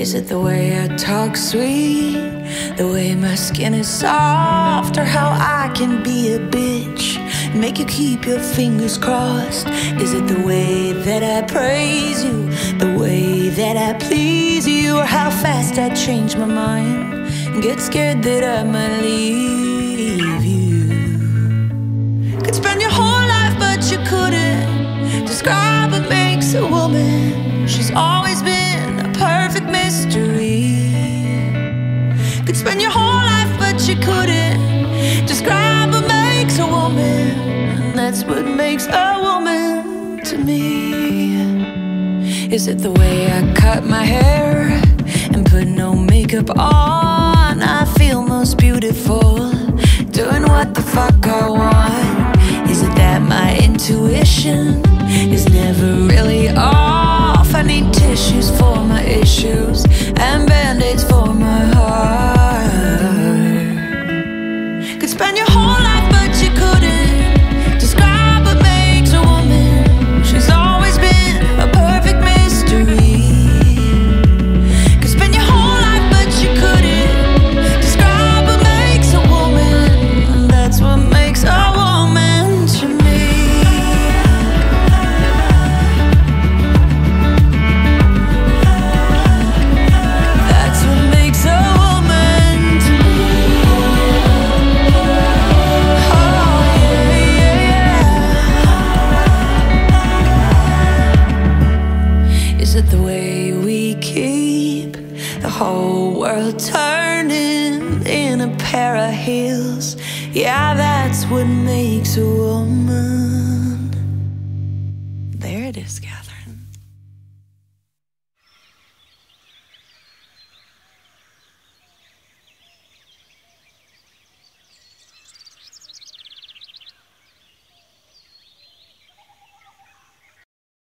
Is it the way I talk sweet? The way my skin is soft? Or how I can be a bitch make you keep your fingers crossed? Is it the way that I praise you? The way that I please you? Or how fast I change my mind and get scared that I might leave? Spend your whole life, but you couldn't describe what makes a woman. That's what makes a woman to me. Is it the way I cut my hair and put no makeup on? I feel most beautiful doing what the fuck I want. Is it that my intuition is never really off? Whole world turning in a pair of heels? Yeah, that's what makes a woman.